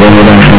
ve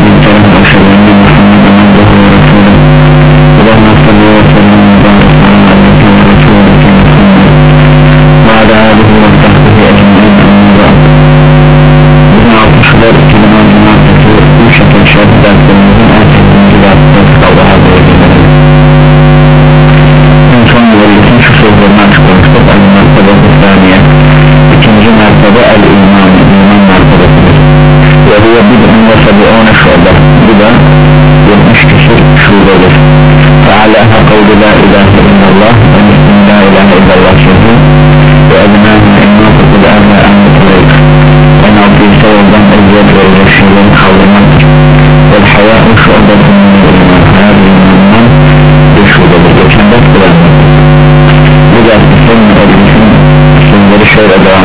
sözleri şöyle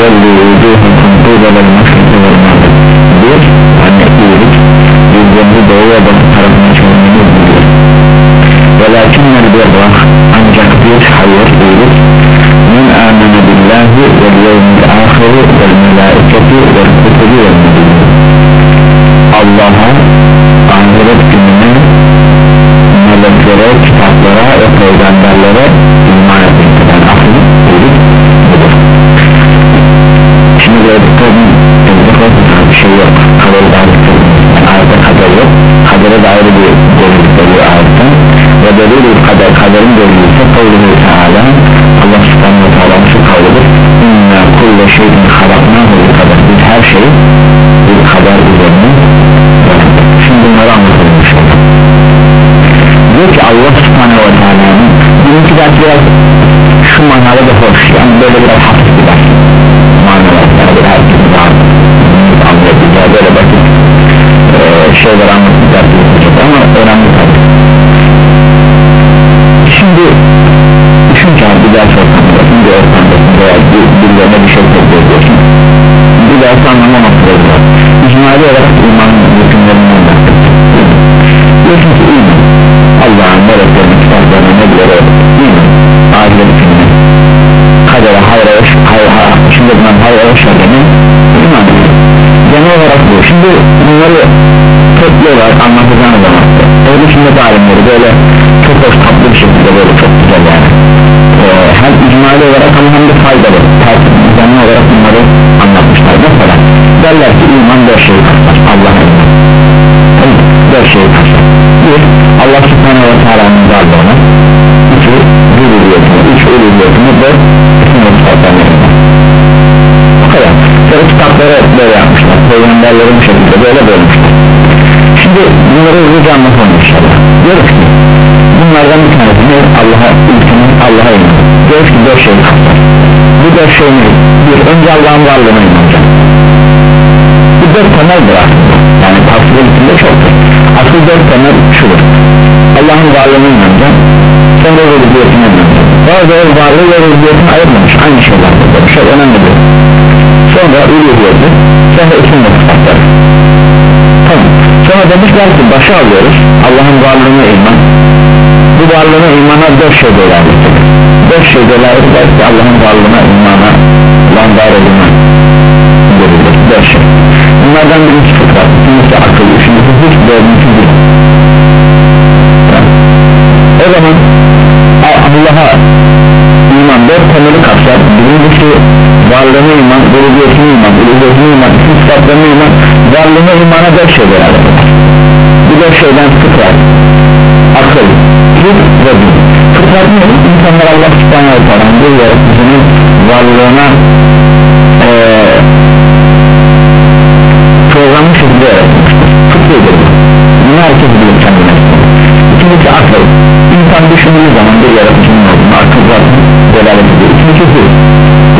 vucuhukum kıbelel meşriki vel mağrib bir anne iyilik yüzlerinizi doğu ve batı tarafına çevirmeniz bilir velakinnel birra ancak bir hayır iyilik yevmil ahiri vel melaiketi vel kutubi vel müdürü Allah'a ahiret gününe meleklere, kitaplara ve peygamberlere şimdi böyle dikkat bir şey yok. Kaderi dair yani ayette kader yok. Kadere dair bir delil geliyor ayetten ve delil kader kaderin delili ise teala Allah subhanahu wa ta'ala şu kavludur. İnna kulle şeyin halaknahu bir kader. Biz her şeyi bir kader üzerine şimdi bunları anlatalım inşallah. Diyor ki Allah subhanahu wa ta'ala'nın birinci ders biraz şu manada da hoş yani böyle biraz hafif bir ders yani herkesin anlayabileceği böyle basit e, şeyler anlatacak ama önemli şimdi düşün ki bir ders ortamındasın bir ortamdasın veya bir, birilerine bir şey söylüyorsun bir ders anlamamak zorunda icmali olarak imanın hükümlerinden bahsediyor diyorsun ki iman Allah'ın meleklerini kitaplarına nebilere iman ahiret kadere hayra hayra şimdi bundan hayra ve ediyor genel olarak bu. Şimdi bunları toplu olarak anlatacağım zaman. Öyle sünnet alimleri böyle çok hoş tatlı bir şekilde böyle çok güzel yani. Ee, hem icmali olarak ama hem de faydalı. Düzenli olarak bunları anlatmışlar. Mesela derler ki iman dört şeyi kapsar Allah'a iman. Dört şeyi kapsar bir Allah subhanahu ve teala'nın varlığına. İki rübubiyetine üç ulubiyetine dört sonra kitapları böyle yapmışlar. Peygamberleri bu şekilde böyle bölmüşler. Şimdi bunları hızlıca anlatalım inşallah. Diyoruz ki bunlardan bir tanesi ne? Allah'a ilkinin Allah'a iman diyoruz ki dört şey kapsar bu dört şey ne bir önce Allah'ın varlığına inanacak bu dört temeldir aslında yani tavsiye içinde çoktur asıl dört temel şudur. Allah'ın varlığına inanacak sonra rububiyetine inanacak bazı varlığı ve rububiyetini ayırmamış. Aynı şeyler bu şey önemli değil sonra uluhiyeti sonra isim ve sıfatları tamam. Sonra demişler ki başa alıyoruz. Allah'ın varlığına iman. Bu varlığına imana dört şey dolaylıdır dört şey dolaylıdır ki Allah'ın varlığına imana lan var olduğuna görülür dört şey. Bunlardan birincisi fıtrat ikincisi akıl. Üçüncüsü hiç dördüncüsü değil o zaman Allah'a iman dört temeli kapsar. Birincisi varlığına iman, rububiyetine iman, rububiyetine iman, sıfatlarına iman varlığına imana dört şey beraber bu dört şeyden fıtrat. Akıl, ruh ve din. Fıtrat ne? insanlar Allah subhanahu ta'ala bu yaratıcının varlığına ee, programlı şekilde yaratmıştır. Fıtridir bu bunu herkes bilir kendine. İkincisi akıl. İnsan düşündüğü zaman bir yaratıcının olduğunu akıl zaten delalet ediyor. İkincisi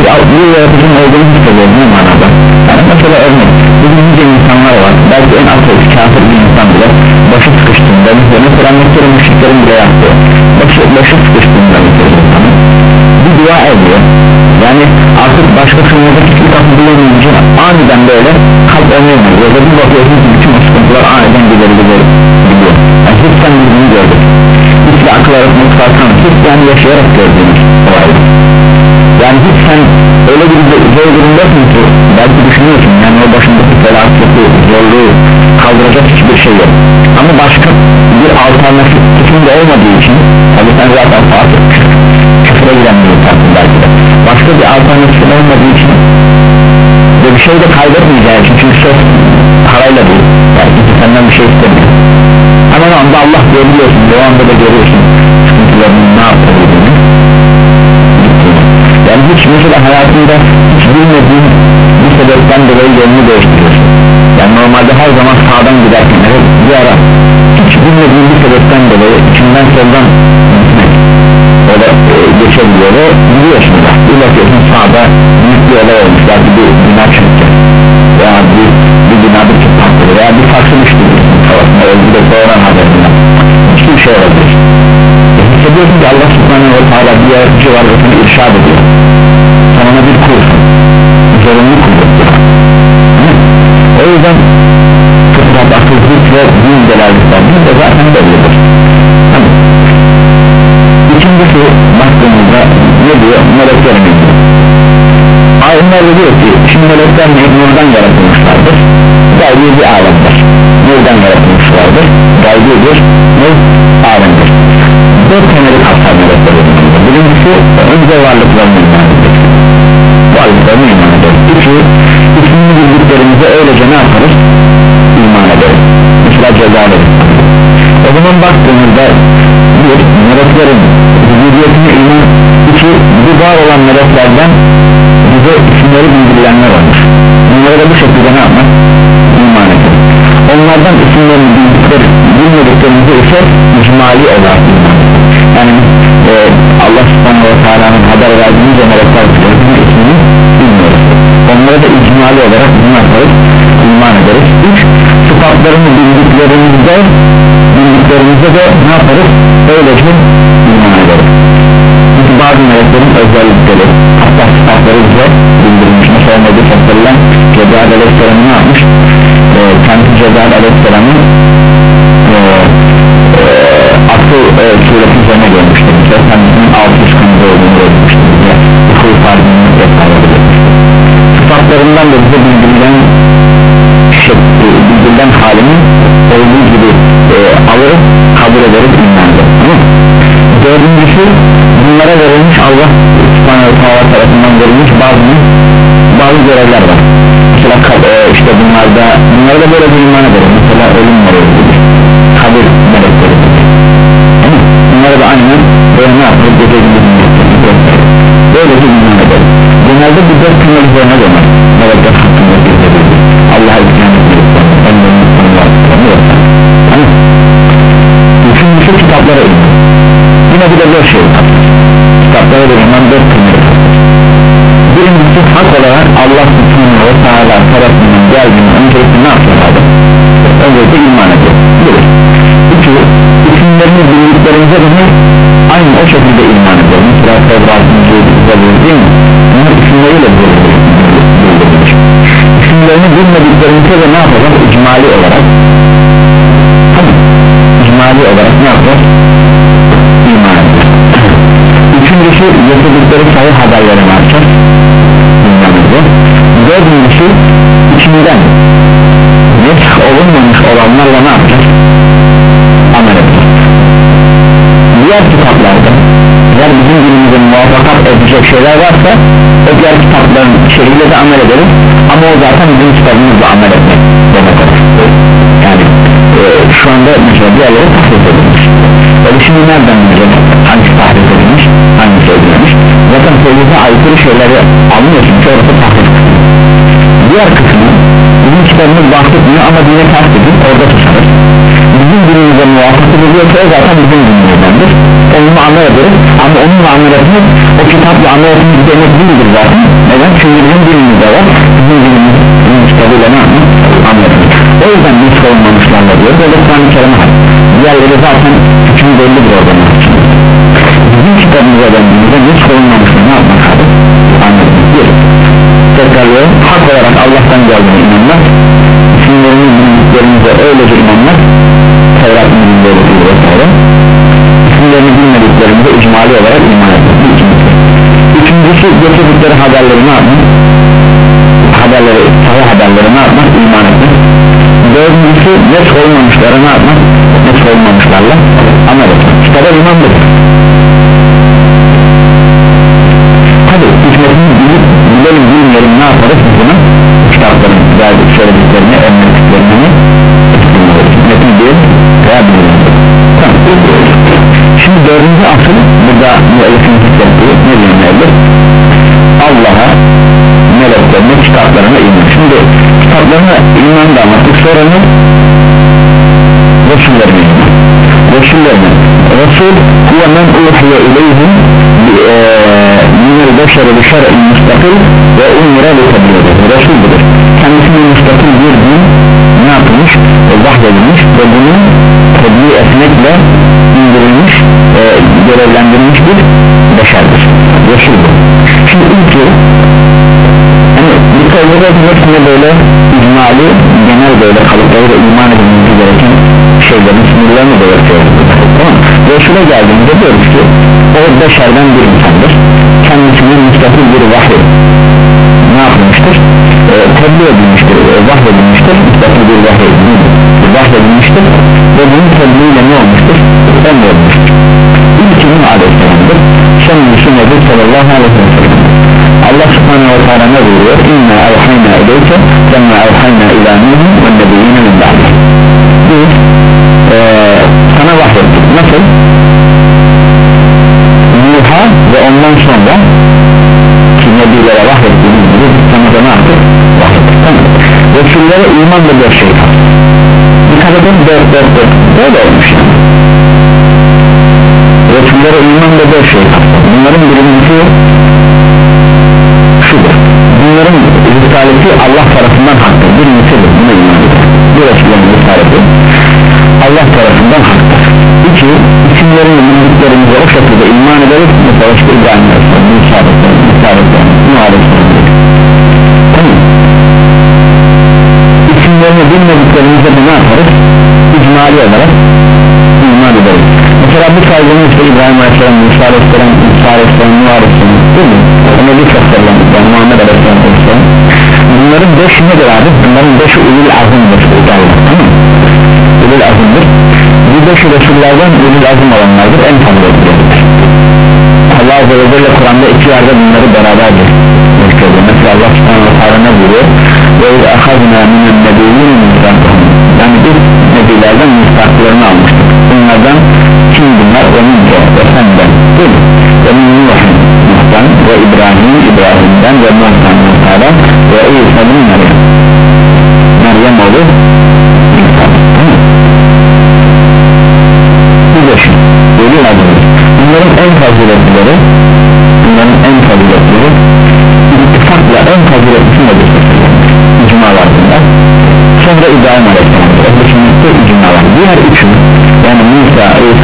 bir, bir yaratıcının olduğunu hissediyor ne manada. Yani mesela örnek bugün nice insanlar var belki en ateist kafir bir insan bile başı sıkıştığında mesela Mekke'de müşriklerin bile yaptığı başı, başı sıkıştığında mesela bir dua ediyor. Yani artık başkasının hiçbir kapı bulamayınca aniden böyle kalp olmayamıyor ya da bir bakıyorsun ki bütün sıkıntılar aniden gider gider gidiyor. Yani hiç sen bunu gördük hiç de akıl arasında farkan hiç yani yaşayarak gördüğümüz olaydı yani hiç sen öyle bir zor durumdasın ki belki düşünüyorsun yani o başındaki felaketi zorluğu kaldıracak hiçbir şey yok. Ama başka bir alternatifin de olmadığı için tabi sen zaten farklı küfre giden bir insansın belki de. Başka bir alternatifin olmadığı için ve bir şey de kaybetmeyeceği için çünkü söz parayla değil yani kimse senden bir şey istemiyor. Ama o anda Allah diyebiliyorsun o anda da görüyorsun sıkıntılarını ne yapabildiğini yani hiç mesela hayatında hiç bilmediğin bir sebepten dolayı yolunu değiştiriyorsun. Yani normalde her zaman sağdan giderken evet bir ara hiç bilmediğin bir sebepten dolayı içinden soldan o da e, geçebiliyor ve biliyorsun da bir bakıyorsun sağda büyük bir olay olmuş belki bir bina çöktü veya bir, bir bina bir patladı veya bir farklı düştü kafasına öldü de sonradan haberinden hiçbir şey olabilir e, hissediyorsun ki Allah subhanahu ve teala bir yaratıcı var ve seni irşad ediyor delaletlerinin de zaten böyledir hani İkincisi baktığımızda ne diyor? Meleklerin ilgili Alimler de diyor ki şimdi melekler nurdan yaratılmışlardır. Gaybi bir alemdir. Nurdan yaratılmışlardır. Gaybi bir nur alemdir. Dört temeli kapsar meleklerin Birincisi önce varlıklarını iman edecek Varlıklarını iman edecek Üçü ismini bildiklerimize öylece ne yaparız? Mesela ceza O zaman baktığımızda bir meleklerin vücudiyetine iman iki bu var olan meleklerden bize isimleri bildirilenler olmuş. Bunlara da bu şekilde ne yapmak? İman edin. Onlardan isimlerini bildikleri bilmediklerimizi ise icmali olarak iman yani e, Allah subhanahu wa ta'ala'nın haber verdiğince melekler ismini bilmiyoruz. Onlara da icmali olarak iman üç sıfatlarını bildiklerimizde bildiklerimizde de ne yaparız? Öylece iman ederiz. Çünkü bazı meleklerin özellikleri hatta sıfatları bize bildirilmiş mesela Nebi Fesselam Cebrail Aleyhisselam'ı ne yapmış? E, kendi Cebrail Aleyhisselam'ın e, e, akıl e, sureti üzerine görmüştür mesela kendisinin 600 kanıda olduğunu görmüştür bize fardını vesaire sıfatlarından da bize bildirilen şey, bildirilen halinin olduğu gibi e, alır kabul ederiz imandır dördüncüsü bunlara verilmiş Allah subhanahu teala tarafından verilmiş bazı bazı görevler var. Mesela e, işte bunlarda bunlara da böyle bir iman ederiz mesela ölüm meleğidir kabir melekleri bunlara da aynen böyle ne yapıyor gece gibi böyle bir iman ederiz genelde bu dört temel üzerine döner. Melekler hakkında şey kitaplara da iman dört temel birincisi hak olarak Allah subhanahu ve teala tarafından geldiğini öncelikle ne yapıyorlardı öncelikle iman ediyor. Bilir üçü isimlerini bildiklerimize de aynı o şekilde iman ediyor. Mesela Tevrat'ın cüzde değil mi? Bunun isimleriyle bildirilmiş isimlerini bilmediklerimize de ne yapacağız icmali olarak. Tabi icmali olarak ne yapacağız üçüncüsü getirdikleri sayı haberleri varsa dördüncüsü içinden nesk olunmamış olanlarla ne yapacağız? Amel edeceğiz. Diğer kitaplarda eğer bizim dilimize muvaffakat edecek şeyler varsa o diğer kitapların içeriğiyle de amel ederiz. Ama o zaten bizim kitabımızla amel etmek demek olur. Yani e, şu anda mesela diğerleri tahrif edilmiş. Öyle şimdi nereden bileceğiz hangisi tahrif edilmiş edilmemiş zaten söylediğine aykırı şeyleri anlıyorsun ki orası tahrif diğer kısmı bizim kitabımız bahsetmiyor ama dine ters edin orada tutarız. Bizim dinimize muvaffak ediliyorsa o zaten bizim dinimizdendir. O amel ediyoruz ama onunla amel o kitapla amel etmek demek değildir zaten. Neden? çünkü bizim dilimizde var getirdikleri haberleri ne yapmak? Haberleri sahih haberleri ne yapmak? İman etmek. Dördüncüsü net olmamışlara ne yapmak? Net olmamışlarla amel etmek. Kitaba imandır tabi hikmetini bilip bilelim bilmeyelim ne yaparız? Biz bunu kitapların verdik söylediklerini emrettiklerini hikmetini bilip veya bilelim tamam. şimdi dördüncü asıl burada müellifin hikmetleri ne diyor Allah'a meleklerine kitaplarına iman. Şimdi kitaplarına iman da anlattık. Sonra ne? Resullerine iman. Resullerine. Resul huve men uhiye ileyhim minel beşeri bi şer'in müstakil ve umire li tebliğidir Resul budur. Kendisine müstakil bir din ne yapılmış? E, vahyedilmiş ve bunu tebliğ etmekle indirilmiş e, görevlendirilmiş bir beşerdir. Resul şimdi ilki hani bu kavgaların hepsine böyle icmali genel böyle kalıplarıyla iman edilmesi gereken şeylerin sınırlarını belirtiyoruz tamam Resul'e geldiğinde diyoruz ki o beşerden bir insandır. Kendisine müstakil bir vahiy ne yapılmıştır? E, tebliğ edilmiştir e, vahyedilmiştir müstakil bir vahiy vahyedilmiştir. Ve bunun tebliğiyle ne olmuştur? Emredilmiştir İlkinin aleyhisselamdır sonuncusu Nebi sallallahu aleyhi ve sellem. Allah subhanahu ve teala ne buyuruyor? İnna evhayna ileyke kemma evhayna ila nuhun ve nebiyyine min ba'di. Biz ee, sana vahyettik. Nasıl? Nuh'a ve ondan sonra ki nebilere vahyettiğimiz gibi sana da ne yaptık? Vahyettik. Tamam. Resullere iman da dört şey dikkat edin. Dört dört dört. Böyle olmuş yani Resullere iman da dört şey. Bunların birincisi şudur. Bunların risaleti Allah tarafından haktır. Bir nitedir buna iman eder. Bir Resulün risaleti Allah tarafından haktır. İki isimlerini bildiklerimize o şekilde iman ederiz mesela işte İbrahim Aleyhisselam Musa Aleyhisselam Musa Aleyhisselam Nuh Aleyhisselam tamam. İsimlerini bilmediklerimize ne yaparız? İcmali olarak mesela bu saygının işte İbrahim Aleyhisselam Musa Aleyhisselam Musa Aleyhisselam Nuh Aleyhisselam değil mi? Ona bir çok yani Muhammed Aleyhisselam bunların beşi nedir abi? bunların beşi ulul azimdir tamam ulul azimdir bu beşi Resullerden ulul azim olanlardır. En fazla etkileridir Allah Azze ve Celle Kur'an'da iki yerde bunları beraber gösteriyor. Mesela Allah subhanahu wa ta'ala ne buyuruyor? Ve iz ahazna minen nebiyyin mizraqahum yani biz nebilerden mizraqlarını almıştık. Bunlardan kim bunlar ve senden değil ve Nuh'un Nuh'dan ve İbrahim İbrahim'den ve Muh'tan Muh'tan ve İsa'nın Meryem. Meryem oğlu bu beşin ölü adımız bunların en faziletlileri bunların en faziletlileri ittifakla en faziletlisi nedir? Bunlar. Sonra İbrahim Aleyhisselam. Ehli sünnette icmalar. Diğer üçü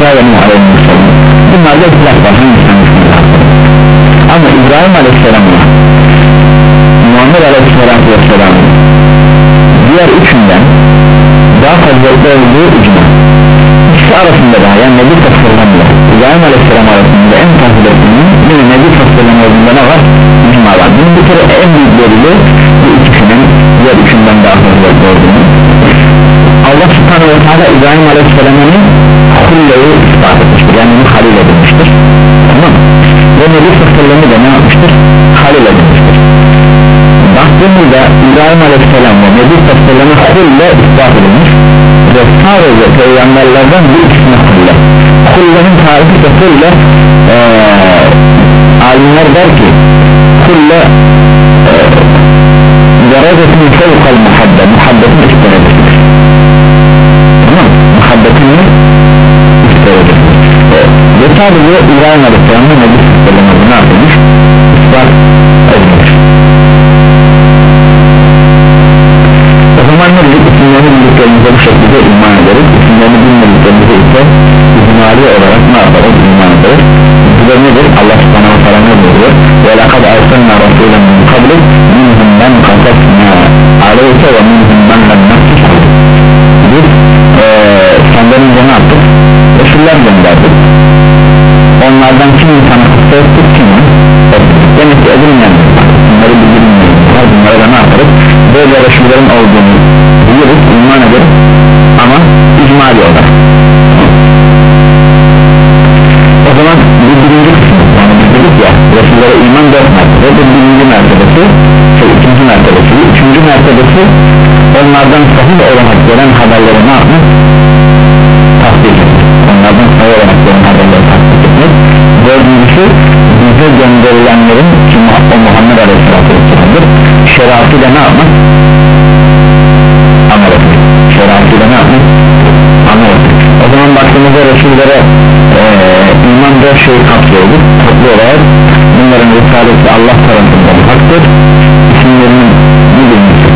Musa, ve Nuh Aleyhisselam bunlarda ihtilaf var. Ama İbrahim Aleyhisselam'la Muhammed Aleyhisselam diğer üçünden daha faziletli olduğu icma. İkisi arasında da yani Nebi Tasarlam'la İbrahim Aleyhisselam arasında en faziletlinin yine Nebi Tasarlam olduğunda ne var? icma var. Bunun bir kere en büyük delili bu ikisinin diğer üçünden daha faziletli olduğunu Allah subhanahu wa ta'ala İbrahim Aleyhisselam'ın hulleyi ispat etmiştir yani bunu halil edilmiştir. Tamam ve Nebi Tasarlam'ı da ne yapmıştır? halil edilmiştir. Baktığımızda İbrahim Aleyhisselam ve Nebi Tasarlam'ı hulle ispat edilmiş ve sadece peygamberlerden bir ikisine hulle. Hullenin tarifi de hulle ee, alimler der ki hulle derecesinin fevkal muhabbe muhabbetin üst derecesidir tamam muhabbetin sadece İbrahim Aleyhisselam'ın Resullere iman dört mertebe bu birinci mertebesi şey, ikinci mertebesi. Üçüncü mertebesi onlardan sahih olarak gelen haberleri ne yapmak tasdik etmek onlardan sahih olarak gelen haberleri tasdik etmek dördüncüsü bize gönderilenlerin ki o Muhammed Aleyhisselatü Vesselam'dır. Şeriatıyla ne yapmak amel etmek şeriatıyla ne yapmak amel etmek o zaman baktığımızda Resullere ee, iman dört şeyi kapsıyordur toplu olarak bunların risaleti Allah tarafından haktır. İsimlerinin bilinmesi.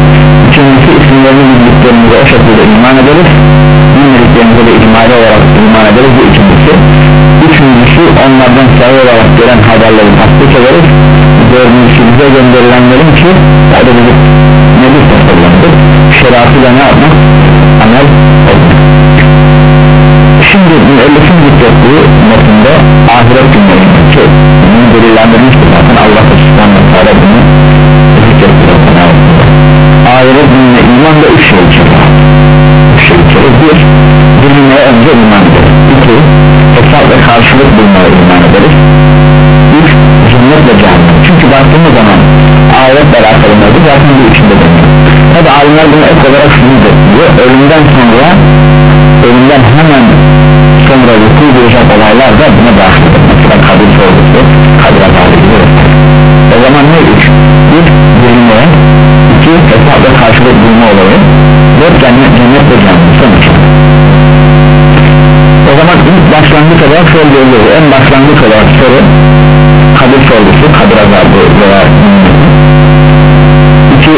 Üçüncüsü isimlerini bildiklerimize o şekilde iman ederiz. Bilmediklerimize de ihmali olarak iman ederiz bu ikincisi. Üçüncüsü onlardan sayı olarak gelen haberleri tasdik ederiz dördüncüsü bize gönderilenlerin ki adı bizim nebi tasarlandır şeriatıyla ne yapmak? Amel etmek şimdi müellifin zikrettiği metinde ahiret günlerinde ki bunu delillendirmiştir zaten. Allah subhanahu teala bunu zikretti zaten ayetinde ahiret gününe iman da üç şey içerir üç şey içerir bir bilinmeye önce iman ederiz iki hesap ve karşılık bulmaya iman ederiz üç cennet ve cehennem. Çünkü baktığımız zaman ahiretle alakalı mevzu zaten bu içinde dönüyor tabi alimler bunu ek olarak şunu diyor. Ölümden sonra ölümden hemen sonra vuku bulacak olaylar da buna dahil. Mesela kabir sorgusu kabir azabı o zaman ne üç? Bir bilinme iki hesap ve karşılık bulma olayı. Dört cennet, cennet ve cehennem sonuç o zaman ilk başlangıç olarak şöyle görüyoruz en başlangıç olarak soru kabir sorgusu kabir azabı veya iki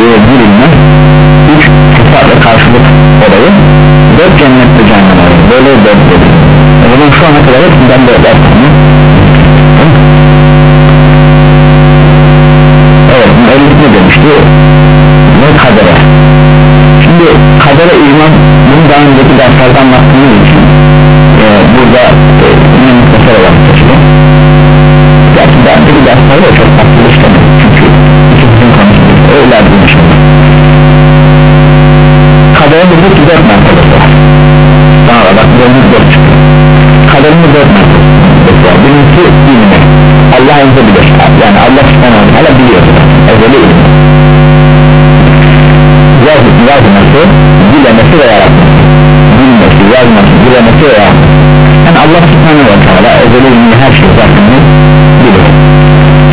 e, bilinme böyle dört dedi o zaman şu ana kadar hepsinden dört yaptığını evet müellif ne demişti? Ne kadere? Şimdi kadere iman bunu daha önceki derslerde anlattığımız için e, burada e, yine mutlaka olarak geçti gerçi daha önceki derslerde çok farklı işlemek çünkü ikimizin konuştuğu öyle bir inşallah kadere dedik ki dört mertebesi var bak bölümümüz dört çıktı kaderimiz dört var birincisi Allah önce bilir yani Allah subhanahu teala biliyor. Ezeli ilmi Yaz, yazması dilemesi ve yaratması. Bilmesi yazması dilemesi ve yaratması. Yani Allah subhanahu teala ezeli ilmi her şey zaten biliyor.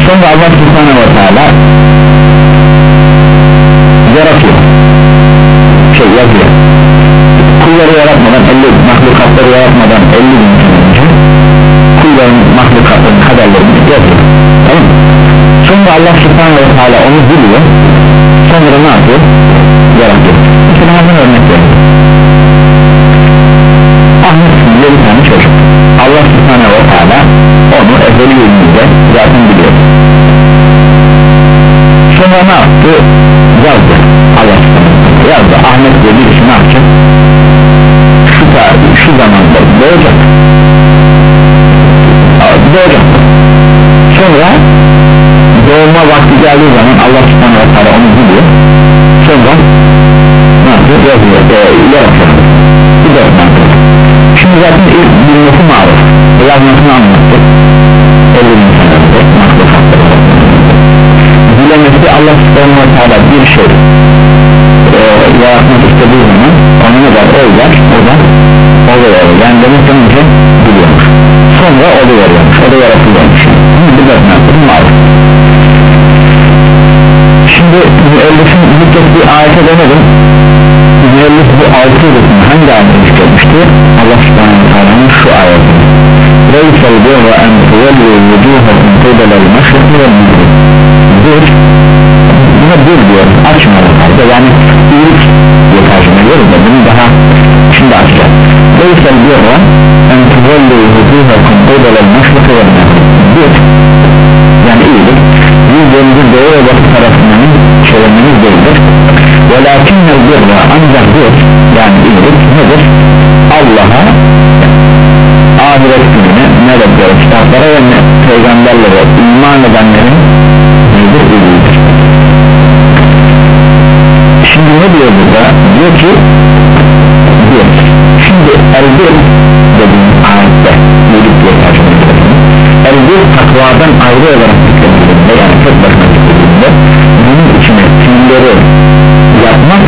Sonra Allah subhanahu teala yaratmadan 50 bin sene önce kulların mahlukatların kaderlerini yazıyor tamam sonra Allah subhanahu ve teala onu biliyor. Sonra ne yapıyor? yaratıyor. Mesela hemen örnek veriyor Ahmet isminde bir tane çocuk. Allah subhanahu ve teala onu ezeli ilminde zaten biliyor. Sonra ne yaptı? yazdı. Allah subhanahu yazdı. Ahmet diye birisi ne yapacak? Şu, şu zamanda. Doğacak. Doğacak. Sonra doğma vakti geldiği zaman Allah subhanahu wa ta'ala onu biliyor. Sonra ne yapıyor? Yazıyor e, yaratıyor bu da şimdi zaten ilk bilmesi maruf yazmasını anlattık 50 bin senede mahlukatları bilemesi Allah subhanahu wa ta'ala bir şey. E, yaratmak istediği zaman onu ne der? O da mola veriyor yani demek ki önce biliyormuş. Sonra o da veriyormuş. O da yaratılıyormuş. Şimdi bu da ne yapalım malum şimdi müellifin bir ayete dönelim. Müellif bu altı yılısını hangi ayete yükselmişti Allah subhanahu teala'nın şu ayeti. Reysel birra en tuvellu vücuhakum tebelel meşrikli ve mürrik Bir Buna bir diyor. Açmalı halde yani iyilik diye tercüme ediyoruz bunu daha şimdi açacağız Leysel birra en tuvallu huduhakum qibel el-meşrik ve bir yani iyilik yüzlerinizi doğu ve batı tarafından çevirmeniz değildir. Velakinnel birra ancak bir yani iyilik nedir? Allah'a ahiret gününe meleklere kitaplara ve peygamberlere iman edenlerin nedir iyiliğidir şimdi ne diyor burada? Diyor ki şimdi elbir dediğim ayette iyilik diye tercüme edilir elbir takvadan ayrı olarak zikredildiğinde yani tek başına zikredildiğinde bunun içine fiilleri yapmak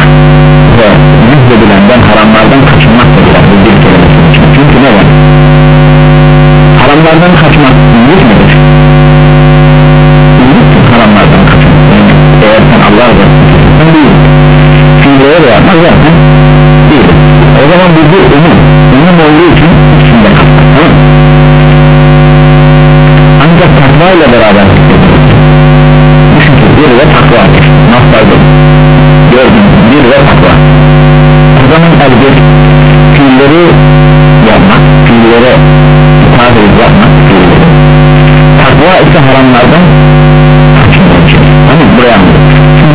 ve müjdedilenden haramlardan kaçınmak da girer bu bir kelimesi. İçin çünkü ne var? Haramlardan kaçmak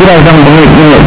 şimdi birazdan bunu yine gündemi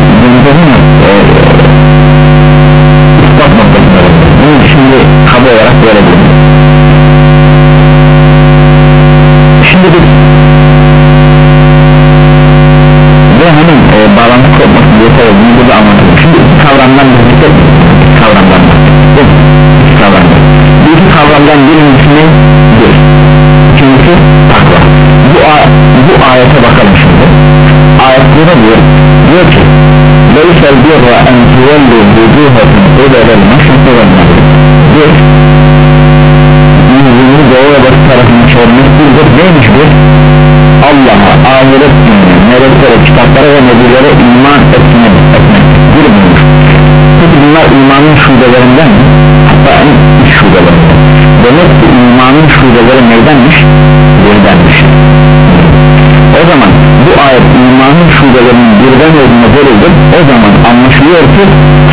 birra en tuvellu vucuhakum qibelel meşriki vel mağrib bir yüzünü doğu ve batı tarafını çevirmek değildir neymiş bu Allah'a ahiret gününe meleklere kitaplara ve nebilere iman etmek etmek bir bulmuş peki bunlar imanın şubelerinden mi hatta en üç şubelerinden demek ki imanın şubeleri neydenmiş birdenmiş o zaman bu ayet imanın şubelerinin birden olduğuna delildir. O zaman anlaşılıyor ki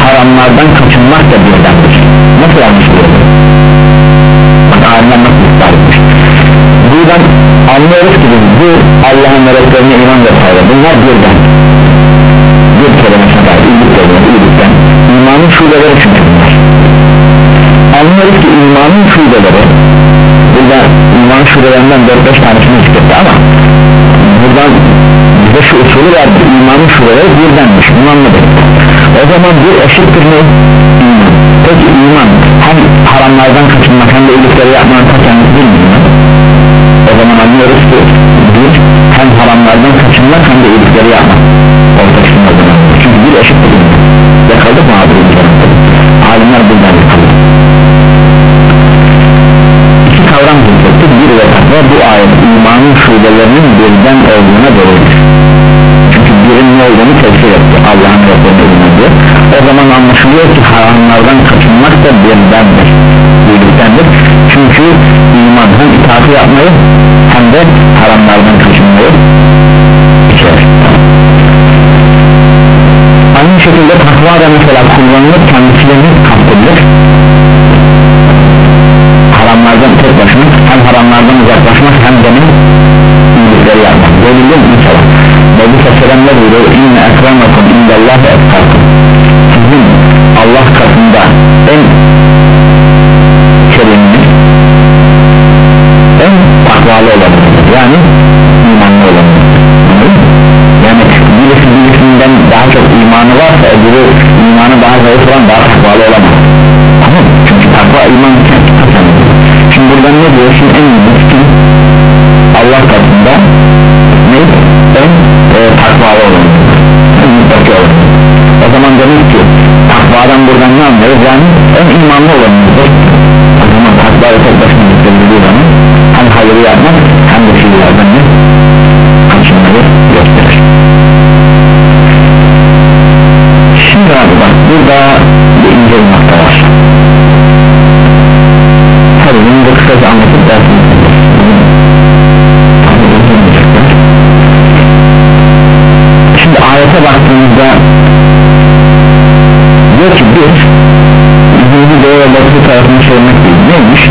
haramlardan kaçınmak da birdendir. Nasıl anlaşılıyor? Bak alimler nasıl ısrar etmiş? Buradan anlıyoruz ki bu Allah'ın meleklerine iman vesaire bunlar birden. Bir kelimesine dair iyilik kelimesi iyilikten imanın şubeleri çünkü bunlar. Anlıyoruz ki imanın şubeleri burada iman şubelerinden 4-5 tanesini zikretti ama buradan bize şu usulü verdi imanın şubeleri birdenmiş bunu anladık. O zaman bir eşittir ne? iman. Peki iman hem haramlardan kaçınmak hem de iyilikleri yapmanın ta kendisi değil mi? o zaman anlıyoruz ki bir hem haramlardan kaçınmak hem de iyilikleri yapmak. Ortasında o zaman? Çünkü bir eşittir. İman yakaldık mı abi alimler buradan yakaldı zikrettik bir ve takva bu ayet imanın şubelerinin birden olduğuna verir çünkü birin ne olduğunu tefsir etti Allah'ın Resulü'nün eline diyor. O zaman anlaşılıyor ki haramlardan kaçınmak da birdendir birliktendir çünkü iman hem itaati yapmayı hem de haramlardan kaçınmayı aynı şekilde takva da mesela kullanılır kendisilerini kastedilir başına hem haramlardan uzaklaşmak hem de iyilikleri yapmak. Delildir mesela Nebi Aleyhisselam ne buyuruyor? İnne ekramakum indallahi etkakum. Sizin Allah katında en kerimli en takvalı olanınız yani imanlı olanınız yani birisi birisinden daha çok imanı varsa öbürü imanı daha zayıf olan daha doğru ve batısı tarafını çevirmek değil. Neymiş?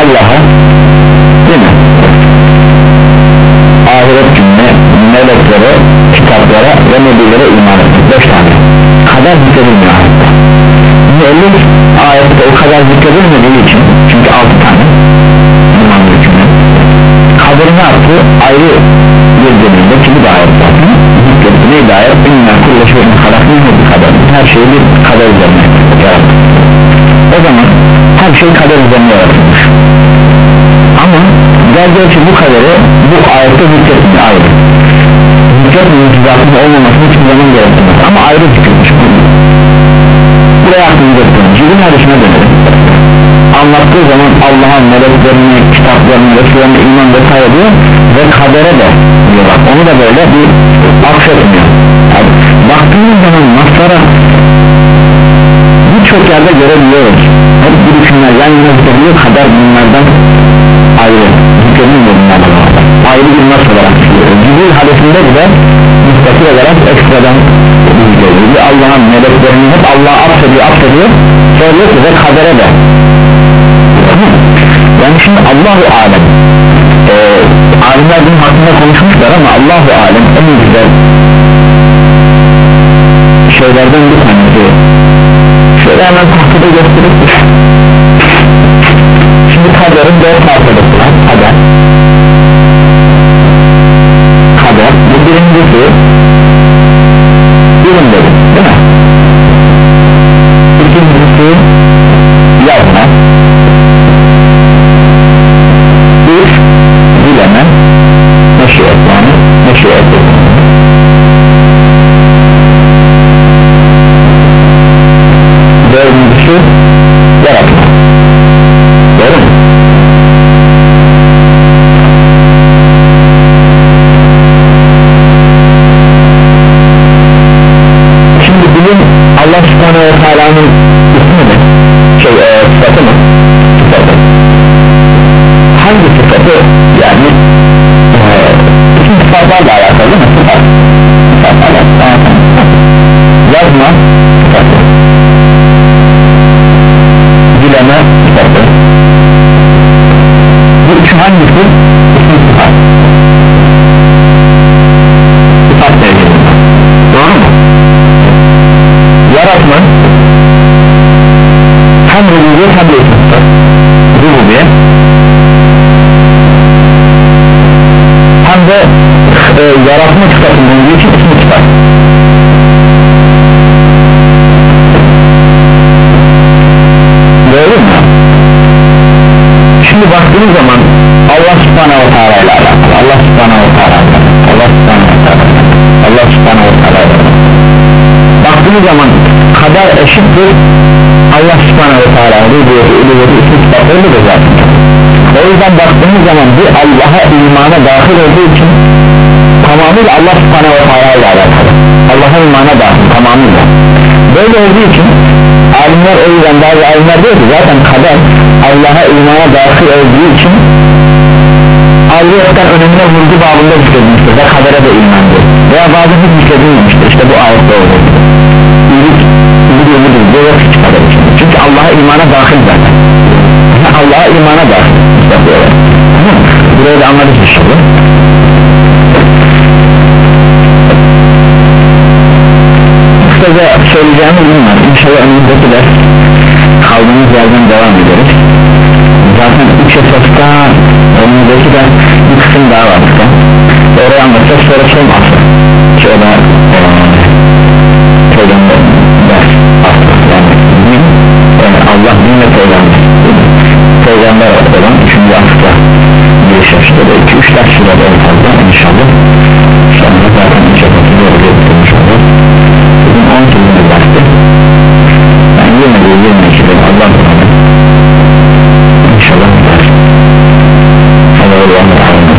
Allah'a değil mi? Ahiret gününe meleklere kitaplara ve nebilere iman etmek. Beş tane. Kader zikredilmiyor ayette. Müellif ayette o kadar zikredilmediği için çünkü altı tane iman hükmü kaderi ne yaptı? Ayrı bir delilde ki bu da ayet zaten zikretti neydi ayet halakını bir kader her şeyi bir kader üzerine yarattı o zaman her şey kader üzerine yaratılmış. Ama geldiği için bu kaderi bu ayette zikretmiyor ayrı. Zikret mucizatının olmamasını hiçbir zaman gerektirmez. Ama ayrı zikretmiş buraya aklımıza tutalım cibin hadisine dönelim. Anlattığı zaman Allah'ın meleklerini, kitaplarını, resullerine iman vesaire diyor ve kadere de diyor bak onu da böyle bir affetmiyor yani baktığımız zaman naslara birçok yerde görebiliyoruz. Hep bu düşünler yan yana zikrediliyor kader bunlardan ayrı zikredilmiyor bunlardan ayrı bir nas olarak Cibril hadisinde bile müstakil olarak ekstradan zikrediliyor Allah'ın meleklerini hep Allah'a affediyor affediyor söylüyor ki ve kadere de. Yani şimdi Allahu Alem ee, alimler bunun hakkında konuşmuşlar ama Allahu Alem en güzel şeylerden bir tanesi şöyle hemen tahtada gösterip şimdi kaderin dört parçadası var kader. Kader. Bu birincisi bilim dedik değil mi? İkincisi de e, yaratma sıfatının olduğu için isim sıfat doğru mu? şimdi baktığınız zaman Allah subhanahu ta'ala ile alakalı Allah subhanahu ta'ala Allah subhanahu ta'ala Allah subhanahu ta'ala baktığınız zaman kader eşittir Allah subhanahu ta'ala rübiyeti, ülüveti, ismi sıfatları da zaten o yüzden baktığımız zaman bu Allah'a imana dahil olduğu için tamamıyla Allah subhanahu wa ta'ala ile alakalı. Allah'a imana dahil tamamıyla. Böyle olduğu için alimler o yüzden bazı alimler diyor ki zaten kader Allah'a imana dahil olduğu için ayrıyetten önemine vurgu babında zikredilmiştir ve kadere de imandır veya bazen hiç zikredilmemiştir. İşte bu ayette olduğu gibi iyilik budur bu yok hiç çünkü Allah'a imana dahil zaten. Allah'a imana dahil burayı da anladık inşallah. Kısaca söyleyeceğimi bilmem inşallah önümüzdeki ders kaldığımız yerden devam ederiz. Zaten üç esasta önümüzdeki ders bir kısım daha var orayı anlatacağız sonra son asır şöyle peygamber ders asır yani din yani Allah din ve peygamber peygamber olan 3. asla giriş yaşta da 2-3 ders sürede en fazla inşallah. Sonra zaten inşallah doğru getirmiş olur bugün 10 tane derste. Ben 20-22'de Allah'ın inşallah ders. Allah'a emanet. olun